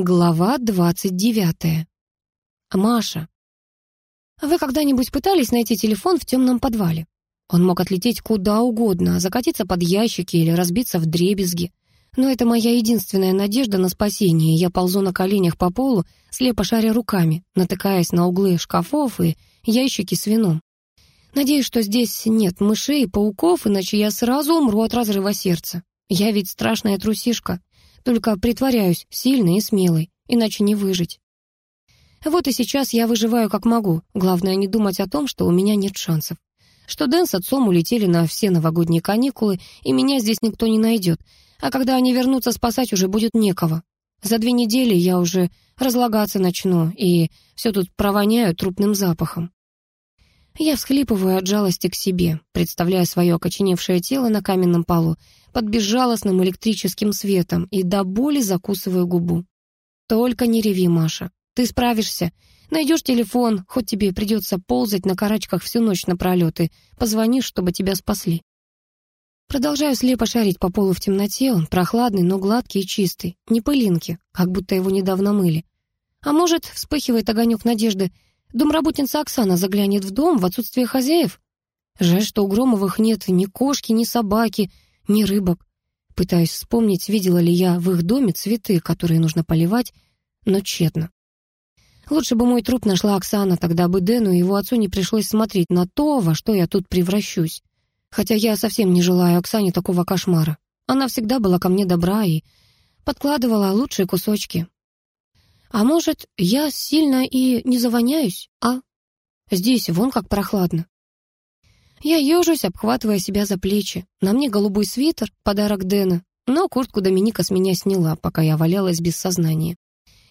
Глава двадцать девятая. Маша. Вы когда-нибудь пытались найти телефон в темном подвале? Он мог отлететь куда угодно, закатиться под ящики или разбиться в дребезги. Но это моя единственная надежда на спасение, я ползу на коленях по полу, слепо шаря руками, натыкаясь на углы шкафов и ящики с вином. Надеюсь, что здесь нет мышей и пауков, иначе я сразу умру от разрыва сердца. Я ведь страшная трусишка. Только притворяюсь сильной и смелой, иначе не выжить. Вот и сейчас я выживаю как могу. Главное не думать о том, что у меня нет шансов. Что Дэн с отцом улетели на все новогодние каникулы, и меня здесь никто не найдет. А когда они вернутся спасать, уже будет некого. За две недели я уже разлагаться начну, и все тут провоняю трупным запахом. Я всхлипываю от жалости к себе, представляя свое окоченевшее тело на каменном полу, под безжалостным электрическим светом, и до боли закусываю губу. Только не реви, Маша. Ты справишься. Найдешь телефон, хоть тебе придется ползать на карачках всю ночь напролет, и позвонишь, чтобы тебя спасли. Продолжаю слепо шарить по полу в темноте, он прохладный, но гладкий и чистый, не пылинки, как будто его недавно мыли. А может, вспыхивает огонек надежды, Домработница Оксана заглянет в дом в отсутствие хозяев? Жаль, что у Громовых нет ни кошки, ни собаки, ни рыбок. Пытаюсь вспомнить, видела ли я в их доме цветы, которые нужно поливать, но тщетно. Лучше бы мой труп нашла Оксана, тогда бы Дэну и его отцу не пришлось смотреть на то, во что я тут превращусь. Хотя я совсем не желаю Оксане такого кошмара. Она всегда была ко мне добра и подкладывала лучшие кусочки. А может, я сильно и не завоняюсь, а? Здесь вон как прохладно. Я ежусь, обхватывая себя за плечи. На мне голубой свитер, подарок Дэна, но куртку Доминика с меня сняла, пока я валялась без сознания.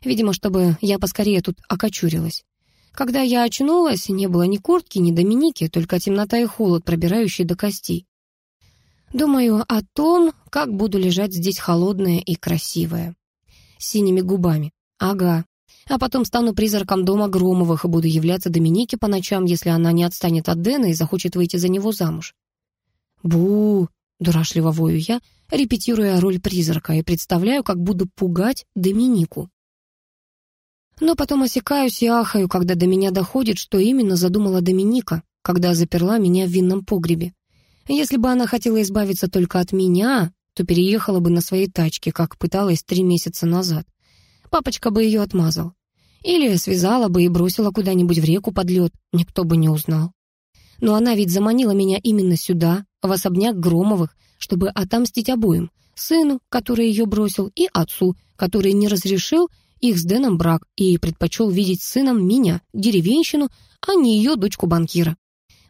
Видимо, чтобы я поскорее тут окочурилась. Когда я очнулась, не было ни куртки, ни Доминики, только темнота и холод, пробирающий до костей. Думаю о том, как буду лежать здесь холодная и красивая, с синими губами. Ага. А потом стану призраком дома Громовых и буду являться Доминике по ночам, если она не отстанет от Дэна и захочет выйти за него замуж. Бу, дурашливо вою я, репетируя роль призрака, и представляю, как буду пугать Доминику. Но потом осекаюсь и ахаю, когда до меня доходит, что именно задумала Доминика, когда заперла меня в винном погребе. Если бы она хотела избавиться только от меня, то переехала бы на своей тачке, как пыталась три месяца назад. Папочка бы ее отмазал. Или связала бы и бросила куда-нибудь в реку под лед, никто бы не узнал. Но она ведь заманила меня именно сюда, в особняк Громовых, чтобы отомстить обоим. Сыну, который ее бросил, и отцу, который не разрешил их с Дэном брак и предпочел видеть сыном меня, деревенщину, а не ее дочку банкира.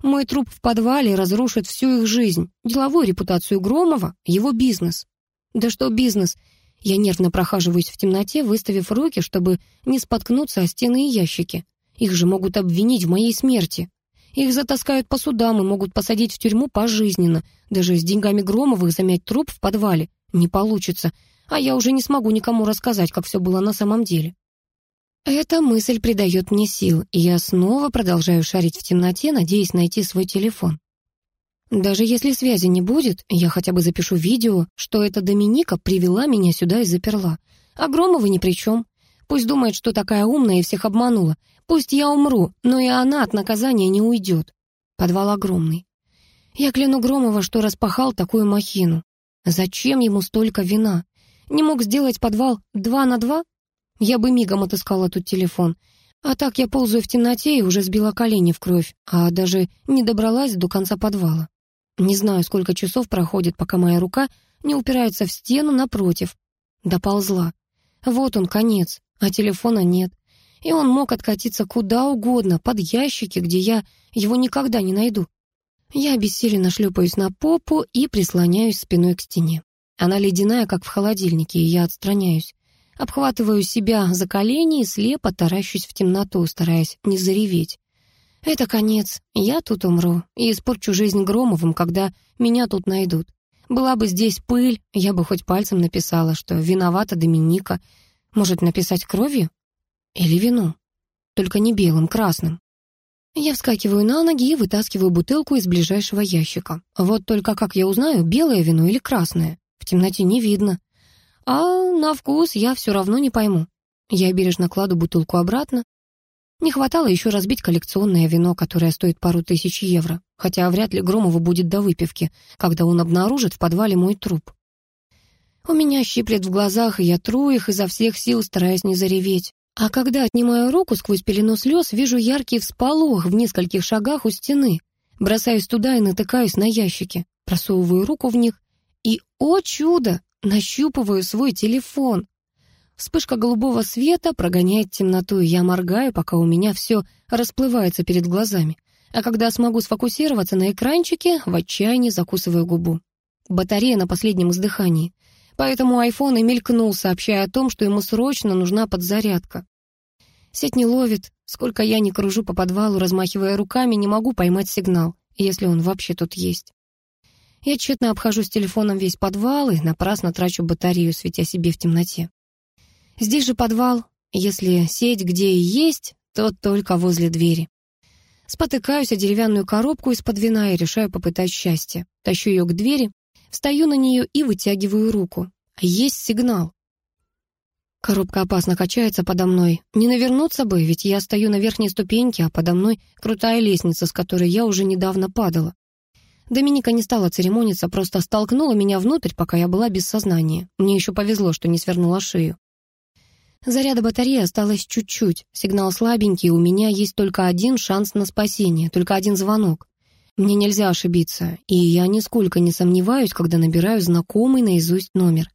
Мой труп в подвале разрушит всю их жизнь, деловую репутацию Громова, его бизнес. Да что бизнес, я нервно прохаживаюсь в темноте, выставив руки, чтобы не споткнуться о стены и ящики. Их же могут обвинить в моей смерти. Их затаскают по судам и могут посадить в тюрьму пожизненно. Даже с деньгами Громовых замять труп в подвале не получится, а я уже не смогу никому рассказать, как все было на самом деле. Эта мысль придает мне сил, и я снова продолжаю шарить в темноте, надеясь найти свой телефон. Даже если связи не будет, я хотя бы запишу видео, что эта Доминика привела меня сюда и заперла. А Громова ни при чем. Пусть думает, что такая умная и всех обманула. Пусть я умру, но и она от наказания не уйдет. Подвал огромный. Я кляну Громова, что распахал такую махину. Зачем ему столько вина? Не мог сделать подвал два на два? Я бы мигом отыскала тут телефон. А так я ползаю в темноте и уже сбила колени в кровь, а даже не добралась до конца подвала. Не знаю, сколько часов проходит, пока моя рука не упирается в стену напротив. Доползла. Вот он, конец, а телефона нет. И он мог откатиться куда угодно, под ящики, где я его никогда не найду. Я обессиленно шлепаюсь на попу и прислоняюсь спиной к стене. Она ледяная, как в холодильнике, и я отстраняюсь. Обхватываю себя за колени и слепо таращусь в темноту, стараясь не зареветь. Это конец. Я тут умру и испорчу жизнь Громовым, когда меня тут найдут. Была бы здесь пыль, я бы хоть пальцем написала, что виновата Доминика. Может, написать кровью? Или вином? Только не белым, красным. Я вскакиваю на ноги и вытаскиваю бутылку из ближайшего ящика. Вот только как я узнаю, белое вино или красное? В темноте не видно. А на вкус я все равно не пойму. Я бережно кладу бутылку обратно. Не хватало еще разбить коллекционное вино, которое стоит пару тысяч евро, хотя вряд ли Громову будет до выпивки, когда он обнаружит в подвале мой труп. У меня щиплет в глазах, и я тру их изо всех сил, стараясь не зареветь. А когда отнимаю руку сквозь пелену слез, вижу яркий всполох в нескольких шагах у стены. Бросаюсь туда и натыкаюсь на ящики. Просовываю руку в них и, о чудо, нащупываю свой телефон. Вспышка голубого света прогоняет темноту, и я моргаю, пока у меня все расплывается перед глазами. А когда смогу сфокусироваться на экранчике, в отчаянии закусываю губу. Батарея на последнем издыхании. Поэтому айфон и мелькнул, сообщая о том, что ему срочно нужна подзарядка. Сеть не ловит. Сколько я не кружу по подвалу, размахивая руками, не могу поймать сигнал, если он вообще тут есть. Я тщетно обхожу с телефоном весь подвал и напрасно трачу батарею, светя себе в темноте. Здесь же подвал. Если сеть где и есть, то только возле двери. Спотыкаюсь о деревянную коробку из-под вина и решаю попытать счастье. Тащу ее к двери, Встаю на нее и вытягиваю руку. Есть сигнал. Коробка опасно качается подо мной. Не навернуться бы, ведь я стою на верхней ступеньке, а подо мной крутая лестница, с которой я уже недавно падала. Доминика не стала церемониться, просто столкнула меня внутрь, пока я была без сознания. Мне еще повезло, что не свернула шею. Заряда батареи осталось чуть-чуть. Сигнал слабенький, у меня есть только один шанс на спасение, только один звонок. Мне нельзя ошибиться, и я нисколько не сомневаюсь, когда набираю знакомый наизусть номер.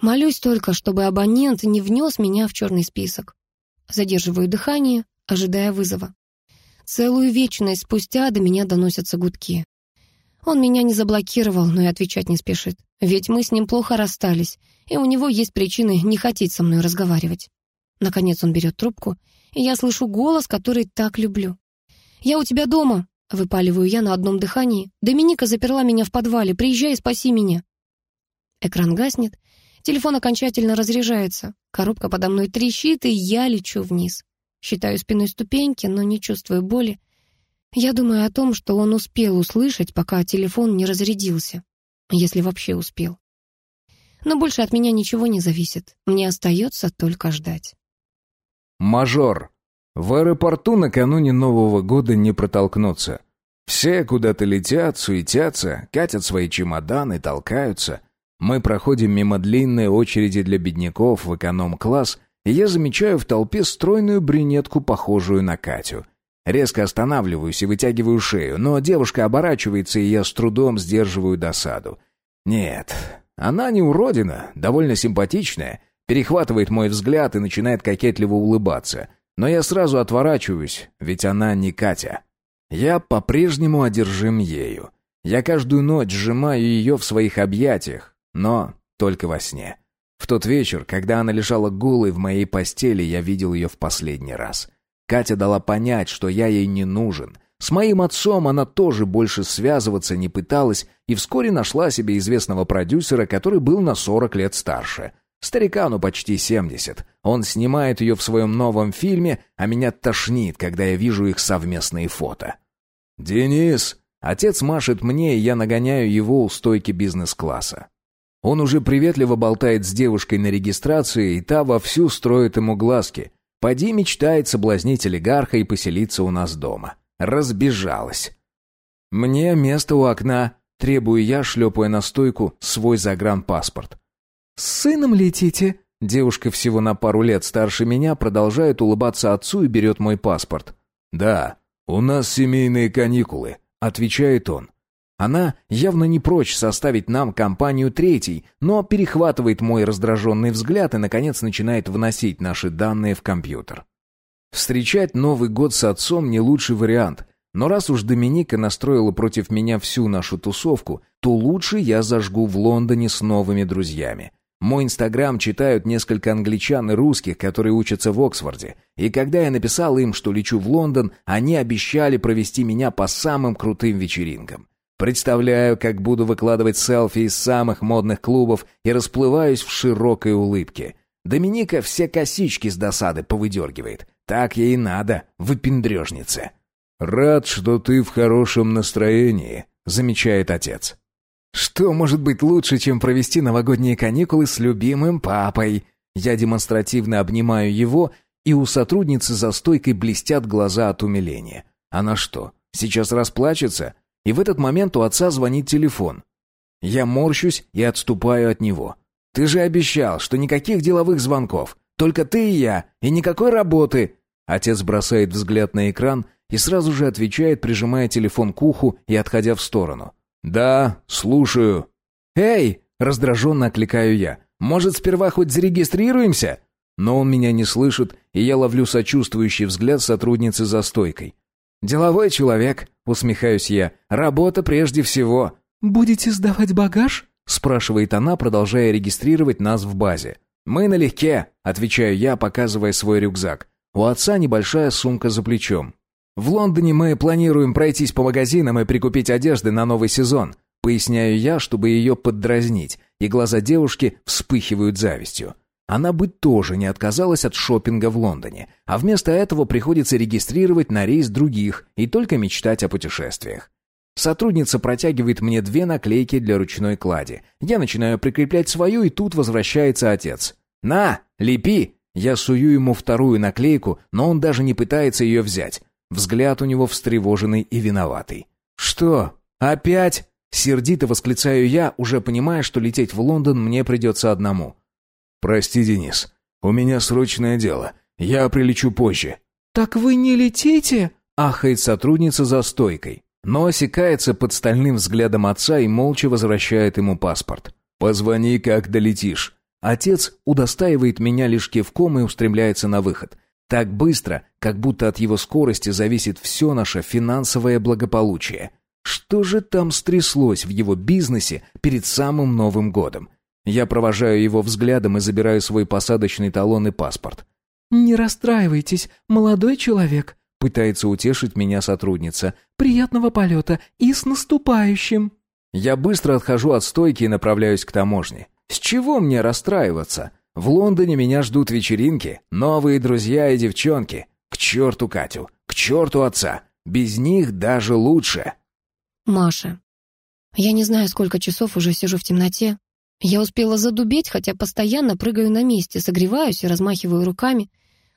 Молюсь только, чтобы абонент не внес меня в черный список. Задерживаю дыхание, ожидая вызова. Целую вечность спустя до меня доносятся гудки. Он меня не заблокировал, но и отвечать не спешит. Ведь мы с ним плохо расстались, и у него есть причины не хотеть со мной разговаривать. Наконец он берет трубку, и я слышу голос, который так люблю. «Я у тебя дома», Выпаливаю я на одном дыхании. «Доминика заперла меня в подвале. Приезжай и спаси меня». Экран гаснет. Телефон окончательно разряжается. Коробка подо мной трещит, и я лечу вниз. Считаю спиной ступеньки, но не чувствую боли. Я думаю о том, что он успел услышать, пока телефон не разрядился. Если вообще успел. Но больше от меня ничего не зависит. Мне остается только ждать. Мажор. В аэропорту накануне Нового года не протолкнуться. Все куда-то летят, суетятся, катят свои чемоданы, толкаются. Мы проходим мимо длинной очереди для бедняков в эконом-класс, и я замечаю в толпе стройную брюнетку, похожую на Катю. Резко останавливаюсь и вытягиваю шею, но девушка оборачивается, и я с трудом сдерживаю досаду. Нет, она не уродина, довольно симпатичная, перехватывает мой взгляд и начинает кокетливо улыбаться — но я сразу отворачиваюсь, ведь она не Катя. Я по-прежнему одержим ею. Я каждую ночь сжимаю ее в своих объятиях, но только во сне. В тот вечер, когда она лежала голой в моей постели, я видел ее в последний раз. Катя дала понять, что я ей не нужен. С моим отцом она тоже больше связываться не пыталась и вскоре нашла себе известного продюсера, который был на 40 лет старше. Старикану почти 70. Он снимает ее в своем новом фильме, а меня тошнит, когда я вижу их совместные фото. «Денис!» Отец машет мне, и я нагоняю его у стойки бизнес-класса. Он уже приветливо болтает с девушкой на регистрации, и та вовсю строит ему глазки. Поди мечтает соблазнить олигарха и поселиться у нас дома. Разбежалась. «Мне место у окна», — требую я, шлепая на стойку свой загранпаспорт. «С сыном летите?» Девушка всего на пару лет старше меня продолжает улыбаться отцу и берет мой паспорт. «Да, у нас семейные каникулы», — отвечает он. Она явно не прочь составить нам компанию третий, но перехватывает мой раздраженный взгляд и, наконец, начинает вносить наши данные в компьютер. Встречать Новый год с отцом не лучший вариант, но раз уж Доминика настроила против меня всю нашу тусовку, то лучше я зажгу в Лондоне с новыми друзьями. Мой инстаграм читают несколько англичан и русских, которые учатся в Оксфорде. И когда я написал им, что лечу в Лондон, они обещали провести меня по самым крутым вечеринкам. Представляю, как буду выкладывать селфи из самых модных клубов и расплываюсь в широкой улыбке. Доминика все косички с досады повыдергивает. Так ей надо, выпендрежница. «Рад, что ты в хорошем настроении», — замечает отец. Что может быть лучше, чем провести новогодние каникулы с любимым папой? Я демонстративно обнимаю его, и у сотрудницы за стойкой блестят глаза от умиления. Она что, сейчас расплачется? И в этот момент у отца звонит телефон. Я морщусь и отступаю от него. «Ты же обещал, что никаких деловых звонков. Только ты и я, и никакой работы!» Отец бросает взгляд на экран и сразу же отвечает, прижимая телефон к уху и отходя в сторону. «Да, слушаю». «Эй!» — раздраженно окликаю я. «Может, сперва хоть зарегистрируемся?» Но он меня не слышит, и я ловлю сочувствующий взгляд сотрудницы за стойкой. «Деловой человек», — усмехаюсь я. «Работа прежде всего». «Будете сдавать багаж?» — спрашивает она, продолжая регистрировать нас в базе. «Мы налегке», — отвечаю я, показывая свой рюкзак. У отца небольшая сумка за плечом. «В Лондоне мы планируем пройтись по магазинам и прикупить одежды на новый сезон», — поясняю я, чтобы ее поддразнить, и глаза девушки вспыхивают завистью. Она бы тоже не отказалась от шопинга в Лондоне, а вместо этого приходится регистрировать на рейс других и только мечтать о путешествиях. Сотрудница протягивает мне две наклейки для ручной клади. Я начинаю прикреплять свою, и тут возвращается отец. «На, лепи!» Я сую ему вторую наклейку, но он даже не пытается ее взять. Взгляд у него встревоженный и виноватый. «Что? Опять?» Сердито восклицаю я, уже понимая, что лететь в Лондон мне придется одному. «Прости, Денис, у меня срочное дело. Я прилечу позже». «Так вы не летите?» — ахает сотрудница за стойкой но осекается под стальным взглядом отца и молча возвращает ему паспорт. «Позвони, как долетишь». Отец удостаивает меня лишь кивком и устремляется на выход. Так быстро, как будто от его скорости зависит все наше финансовое благополучие. Что же там стряслось в его бизнесе перед самым Новым годом? Я провожаю его взглядом и забираю свой посадочный талон и паспорт. «Не расстраивайтесь, молодой человек», Пытается утешить меня сотрудница. «Приятного полета и с наступающим!» Я быстро отхожу от стойки и направляюсь к таможне. С чего мне расстраиваться? В Лондоне меня ждут вечеринки, новые друзья и девчонки. К черту Катю, к черту отца. Без них даже лучше. Маша. Я не знаю, сколько часов уже сижу в темноте. Я успела задубеть, хотя постоянно прыгаю на месте, согреваюсь и размахиваю руками.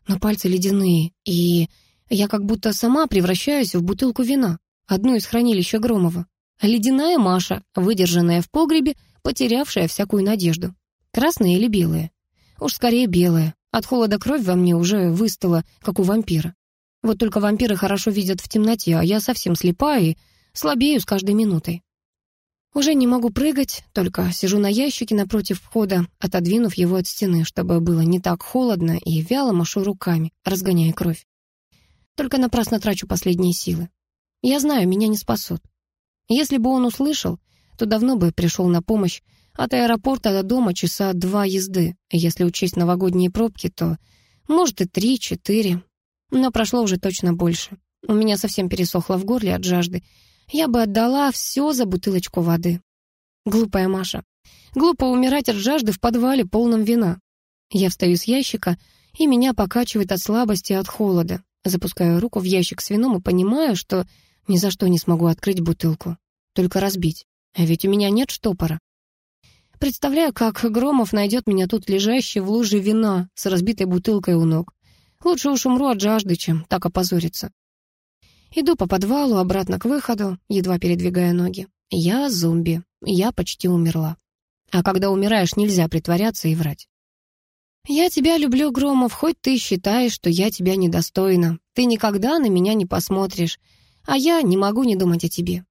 Но пальцы ледяные, и я как будто сама превращаюсь в бутылку вина, одну из хранилища Громова. Ледяная Маша, выдержанная в погребе, потерявшая всякую надежду. Красная или белая? Уж скорее белая. От холода кровь во мне уже выстала, как у вампира. Вот только вампиры хорошо видят в темноте, а я совсем слепая и слабею с каждой минутой. Уже не могу прыгать, только сижу на ящике напротив входа, отодвинув его от стены, чтобы было не так холодно, и вяло машу руками, разгоняя кровь. Только напрасно трачу последние силы. Я знаю, меня не спасут. Если бы он услышал, то давно бы пришел на помощь. От аэропорта до дома часа два езды. Если учесть новогодние пробки, то, может, и три-четыре. Но прошло уже точно больше. У меня совсем пересохло в горле от жажды. Я бы отдала все за бутылочку воды. Глупая Маша. Глупо умирать от жажды в подвале, полном вина. Я встаю с ящика, и меня покачивает от слабости и от холода. Запускаю руку в ящик с вином и понимаю, что ни за что не смогу открыть бутылку. Только разбить. А ведь у меня нет штопора. Представляю, как Громов найдет меня тут лежащей в луже вина с разбитой бутылкой у ног. Лучше уж умру от жажды, чем так опозориться. Иду по подвалу, обратно к выходу, едва передвигая ноги. Я зомби. Я почти умерла. А когда умираешь, нельзя притворяться и врать. «Я тебя люблю, Громов, хоть ты считаешь, что я тебя недостойна. Ты никогда на меня не посмотришь, а я не могу не думать о тебе».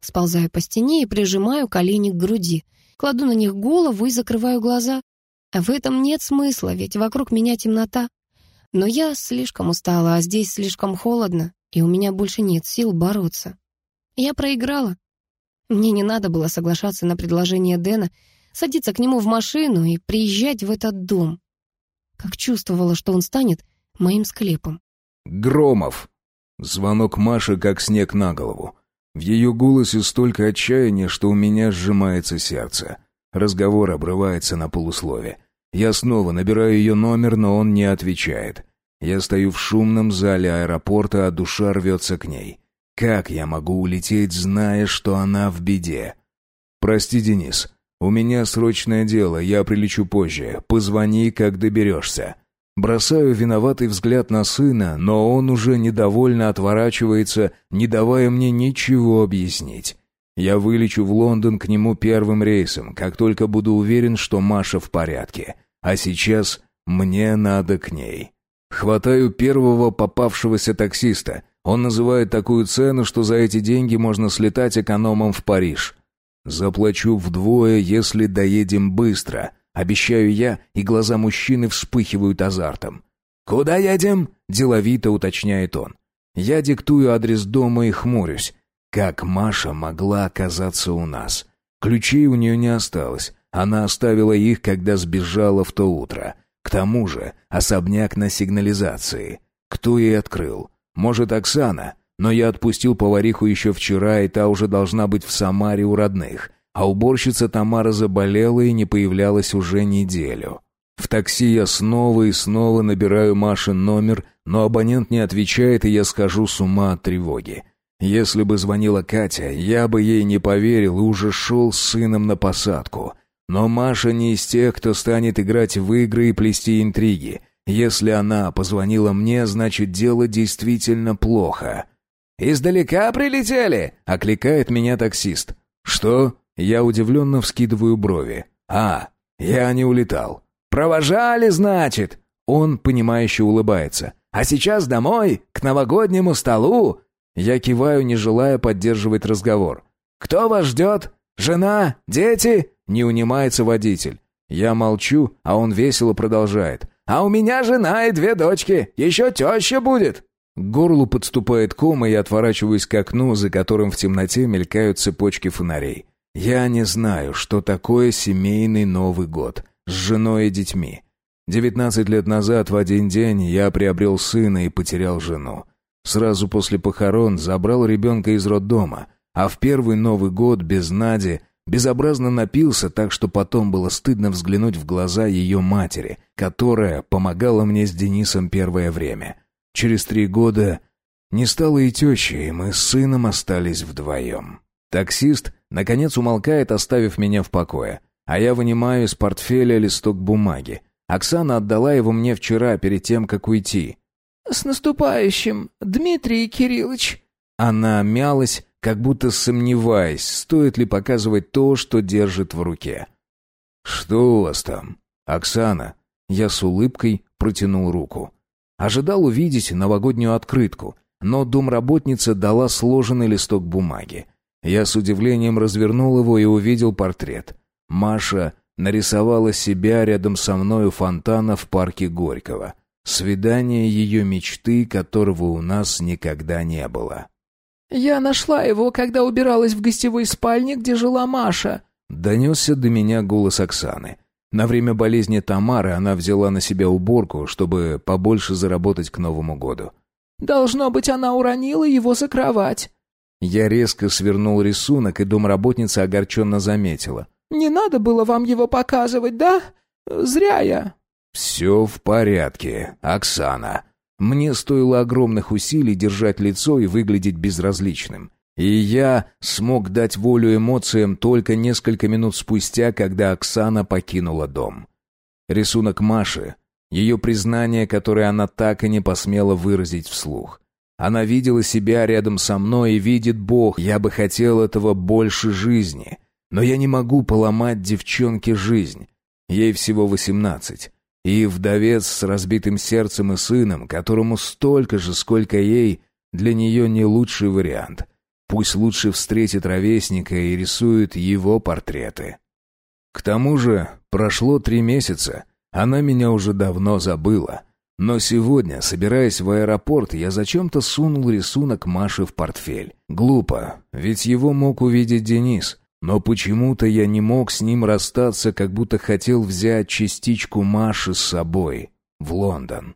Сползаю по стене и прижимаю колени к груди, кладу на них голову и закрываю глаза. А в этом нет смысла, ведь вокруг меня темнота. Но я слишком устала, а здесь слишком холодно, и у меня больше нет сил бороться. Я проиграла. Мне не надо было соглашаться на предложение Дэна, садиться к нему в машину и приезжать в этот дом как чувствовала, что он станет моим склепом. «Громов!» Звонок Маши как снег на голову. В ее голосе столько отчаяния, что у меня сжимается сердце. Разговор обрывается на полуслове. Я снова набираю ее номер, но он не отвечает. Я стою в шумном зале аэропорта, а душа рвется к ней. Как я могу улететь, зная, что она в беде? «Прости, Денис, «У меня срочное дело, я прилечу позже. Позвони, как доберешься». Бросаю виноватый взгляд на сына, но он уже недовольно отворачивается, не давая мне ничего объяснить. Я вылечу в Лондон к нему первым рейсом, как только буду уверен, что Маша в порядке. А сейчас мне надо к ней. Хватаю первого попавшегося таксиста. Он называет такую цену, что за эти деньги можно слетать экономом в Париж. Заплачу вдвое, если доедем быстро. Обещаю я, и глаза мужчины вспыхивают азартом. «Куда едем?» – деловито уточняет он. Я диктую адрес дома и хмурюсь. Как Маша могла оказаться у нас? Ключей у нее не осталось. Она оставила их, когда сбежала в то утро. К тому же особняк на сигнализации. Кто ей открыл? Может, Оксана? Но я отпустил повариху еще вчера, и та уже должна быть в Самаре у родных. А уборщица Тамара заболела и не появлялась уже неделю. В такси я снова и снова набираю Машин номер, но абонент не отвечает, и я схожу с ума от тревоги. Если бы звонила Катя, я бы ей не поверил и уже шел с сыном на посадку. Но Маша не из тех, кто станет играть в игры и плести интриги. Если она позвонила мне, значит, дело действительно плохо. «Издалека прилетели!» — окликает меня таксист. «Что?» — я удивленно вскидываю брови. «А, я не улетал». «Провожали, значит?» Он, понимающе улыбается. «А сейчас домой, к новогоднему столу!» Я киваю, не желая поддерживать разговор. «Кто вас ждет? Жена? Дети?» Не унимается водитель. Я молчу, а он весело продолжает. «А у меня жена и две дочки. Еще теща будет!» К горлу подступает ком, и я отворачиваюсь к окну, за которым в темноте мелькают цепочки фонарей. Я не знаю, что такое семейный Новый год с женой и детьми. Девятнадцать лет назад в один день я приобрел сына и потерял жену. Сразу после похорон забрал ребенка из роддома, а в первый Новый год без Нади безобразно напился, так что потом было стыдно взглянуть в глаза ее матери, которая помогала мне с Денисом первое время. Через три года не стало и тещи, и мы с сыном остались вдвоем. Таксист, наконец, умолкает, оставив меня в покое, а я вынимаю из портфеля листок бумаги. Оксана отдала его мне вчера, перед тем, как уйти. «С наступающим, Дмитрий Кириллович!» Она мялась, как будто сомневаясь, стоит ли показывать то, что держит в руке. «Что у вас там, Оксана?» Я с улыбкой протянул руку. Ожидал увидеть новогоднюю открытку, но домработница дала сложенный листок бумаги. Я с удивлением развернул его и увидел портрет. Маша нарисовала себя рядом со мной у фонтана в парке Горького. Свидание ее мечты, которого у нас никогда не было. «Я нашла его, когда убиралась в гостевой спальне, где жила Маша», — донесся до меня голос Оксаны. На время болезни Тамары она взяла на себя уборку, чтобы побольше заработать к Новому году. «Должно быть, она уронила его за кровать». Я резко свернул рисунок, и домработница огорченно заметила. «Не надо было вам его показывать, да? Зря я». «Все в порядке, Оксана». Мне стоило огромных усилий держать лицо и выглядеть безразличным. И я смог дать волю эмоциям только несколько минут спустя, когда Оксана покинула дом. Рисунок Маши, ее признание, которое она так и не посмела выразить вслух. Она видела себя рядом со мной и видит Бог. Я бы хотел этого больше жизни. Но я не могу поломать девчонке жизнь. Ей всего восемнадцать. И вдовец с разбитым сердцем и сыном, которому столько же, сколько ей, для нее не лучший вариант. Пусть лучше встретит ровесника и рисует его портреты. К тому же прошло три месяца, она меня уже давно забыла. Но сегодня, собираясь в аэропорт, я зачем-то сунул рисунок Маши в портфель. Глупо, ведь его мог увидеть Денис. Но почему-то я не мог с ним расстаться, как будто хотел взять частичку Маши с собой в Лондон.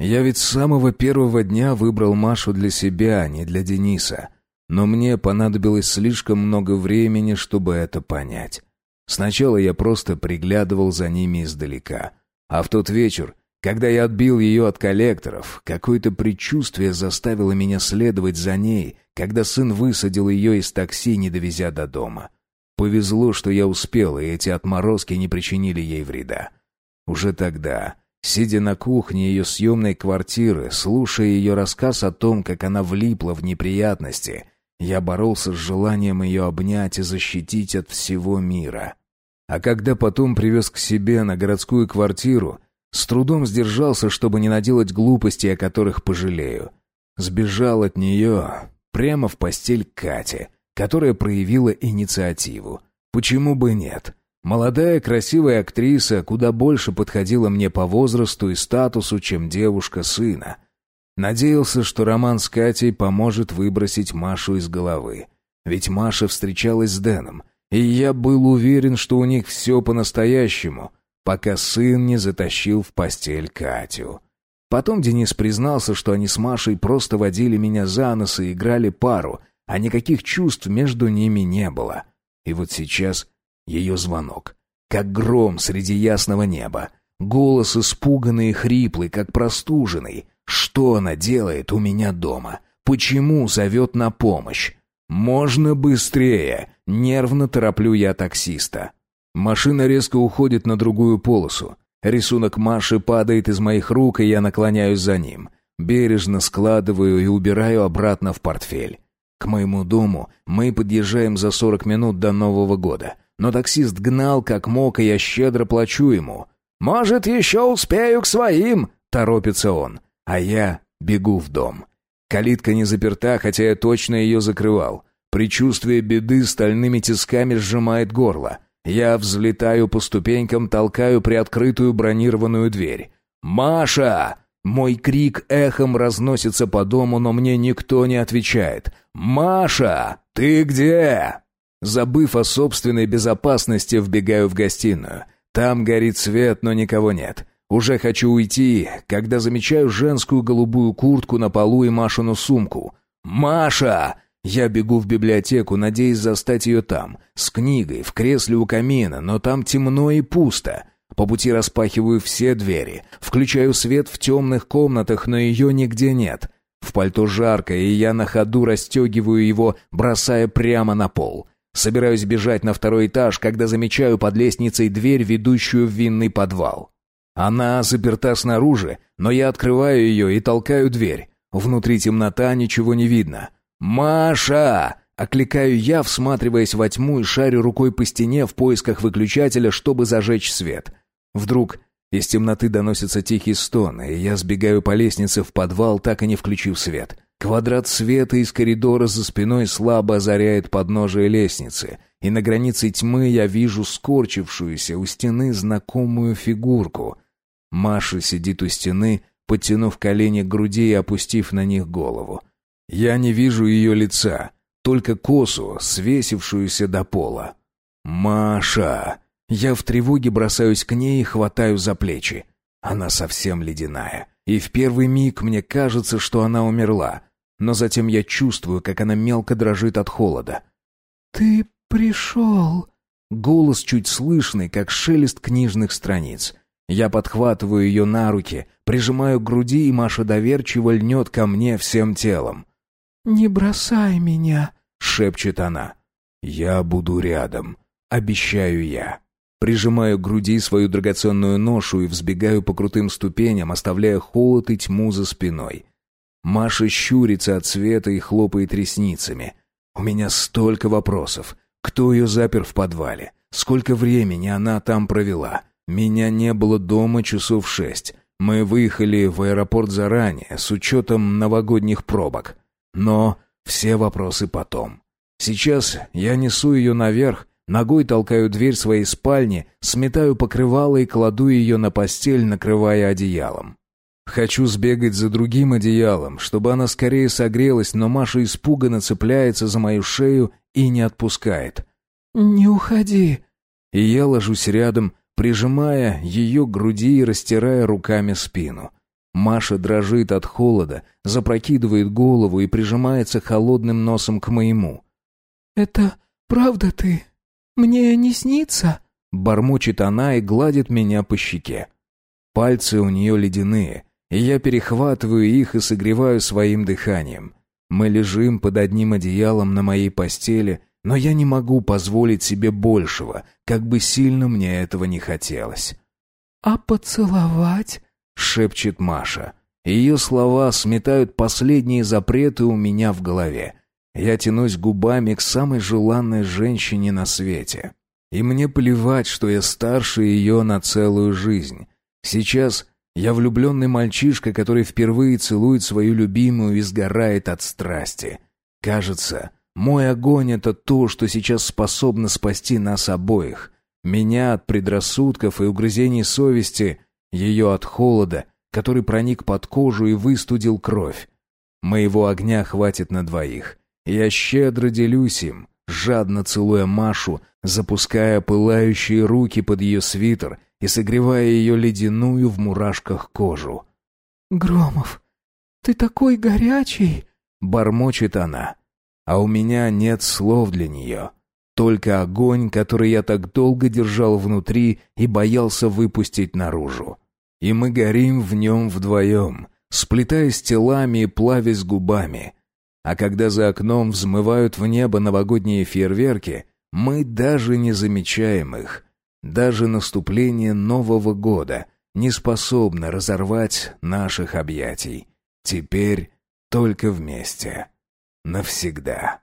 Я ведь с самого первого дня выбрал Машу для себя, а не для Дениса. Но мне понадобилось слишком много времени, чтобы это понять. Сначала я просто приглядывал за ними издалека. А в тот вечер, когда я отбил ее от коллекторов, какое-то предчувствие заставило меня следовать за ней, когда сын высадил ее из такси, не довезя до дома. Повезло, что я успел, и эти отморозки не причинили ей вреда. Уже тогда, сидя на кухне ее съемной квартиры, слушая ее рассказ о том, как она влипла в неприятности, я боролся с желанием ее обнять и защитить от всего мира. А когда потом привез к себе на городскую квартиру, с трудом сдержался, чтобы не наделать глупостей, о которых пожалею. Сбежал от нее прямо в постель Кати, которая проявила инициативу. Почему бы нет? Молодая красивая актриса куда больше подходила мне по возрасту и статусу, чем девушка сына. Надеялся, что роман с Катей поможет выбросить Машу из головы. Ведь Маша встречалась с Дэном, и я был уверен, что у них все по-настоящему, пока сын не затащил в постель Катю. Потом Денис признался, что они с Машей просто водили меня за нос и играли пару, а никаких чувств между ними не было. И вот сейчас ее звонок. Как гром среди ясного неба. Голос испуганный и хриплый, как простуженный. Что она делает у меня дома? Почему зовет на помощь? «Можно быстрее!» Нервно тороплю я таксиста. Машина резко уходит на другую полосу. Рисунок Маши падает из моих рук, и я наклоняюсь за ним. Бережно складываю и убираю обратно в портфель. К моему дому мы подъезжаем за 40 минут до Нового года. Но таксист гнал как мог, и я щедро плачу ему. «Может, еще успею к своим!» — торопится он. А я бегу в дом. Калитка не заперта, хотя я точно ее закрывал. Причувствие беды стальными тисками сжимает горло. Я взлетаю по ступенькам, толкаю приоткрытую бронированную дверь. «Маша!» Мой крик эхом разносится по дому, но мне никто не отвечает. «Маша! Ты где?» Забыв о собственной безопасности, вбегаю в гостиную. Там горит свет, но никого нет. Уже хочу уйти, когда замечаю женскую голубую куртку на полу и Машину сумку. «Маша!» Я бегу в библиотеку, надеясь застать ее там, с книгой, в кресле у камина, но там темно и пусто. По пути распахиваю все двери, включаю свет в темных комнатах, но ее нигде нет. В пальто жарко, и я на ходу расстегиваю его, бросая прямо на пол. Собираюсь бежать на второй этаж, когда замечаю под лестницей дверь, ведущую в винный подвал. Она заперта снаружи, но я открываю ее и толкаю дверь. Внутри темнота, ничего не видно. «Маша!» — окликаю я, всматриваясь во тьму и шарю рукой по стене в поисках выключателя, чтобы зажечь свет. Вдруг из темноты доносится тихий стон, и я сбегаю по лестнице в подвал, так и не включив свет. Квадрат света из коридора за спиной слабо озаряет подножие лестницы, и на границе тьмы я вижу скорчившуюся у стены знакомую фигурку. Маша сидит у стены, подтянув колени к груди и опустив на них голову. Я не вижу ее лица, только косу, свесившуюся до пола. «Маша!» Я в тревоге бросаюсь к ней и хватаю за плечи. Она совсем ледяная, и в первый миг мне кажется, что она умерла. Но затем я чувствую, как она мелко дрожит от холода. «Ты пришел!» Голос чуть слышный, как шелест книжных страниц. Я подхватываю ее на руки, прижимаю к груди, и Маша доверчиво льнет ко мне всем телом. «Не бросай меня», — шепчет она. «Я буду рядом, обещаю я». Прижимаю к груди свою драгоценную ношу и взбегаю по крутым ступеням, оставляя холод и тьму за спиной. Маша щурится от света и хлопает ресницами. У меня столько вопросов. Кто ее запер в подвале? Сколько времени она там провела? Меня не было дома часов шесть. Мы выехали в аэропорт заранее, с учетом новогодних пробок. Но все вопросы потом. Сейчас я несу ее наверх, ногой толкаю дверь своей спальни, сметаю покрывало и кладу ее на постель, накрывая одеялом. Хочу сбегать за другим одеялом, чтобы она скорее согрелась, но Маша испуганно цепляется за мою шею и не отпускает. «Не уходи». И я ложусь рядом, прижимая ее к груди и растирая руками спину. Маша дрожит от холода, запрокидывает голову и прижимается холодным носом к моему. «Это правда ты? Мне не снится?» Бормочет она и гладит меня по щеке. Пальцы у нее ледяные, и я перехватываю их и согреваю своим дыханием. Мы лежим под одним одеялом на моей постели, но я не могу позволить себе большего, как бы сильно мне этого не хотелось. «А поцеловать?» — шепчет Маша. Ее слова сметают последние запреты у меня в голове. Я тянусь губами к самой желанной женщине на свете. И мне плевать, что я старше ее на целую жизнь. Сейчас я влюбленный мальчишка, который впервые целует свою любимую и сгорает от страсти. Кажется, мой огонь — это то, что сейчас способно спасти нас обоих. Меня от предрассудков и угрызений совести, ее от холода, который проник под кожу и выстудил кровь. Моего огня хватит на двоих. Я щедро делюсь им, жадно целуя Машу, запуская пылающие руки под ее свитер и согревая ее ледяную в мурашках кожу. «Громов, ты такой горячий!» — бормочет она. А у меня нет слов для нее. Только огонь, который я так долго держал внутри и боялся выпустить наружу. И мы горим в нем вдвоем, сплетаясь телами и плавясь губами. А когда за окном взмывают в небо новогодние фейерверки, мы даже не замечаем их. Даже наступление Нового года не способно разорвать наших объятий. Теперь только вместе. Навсегда.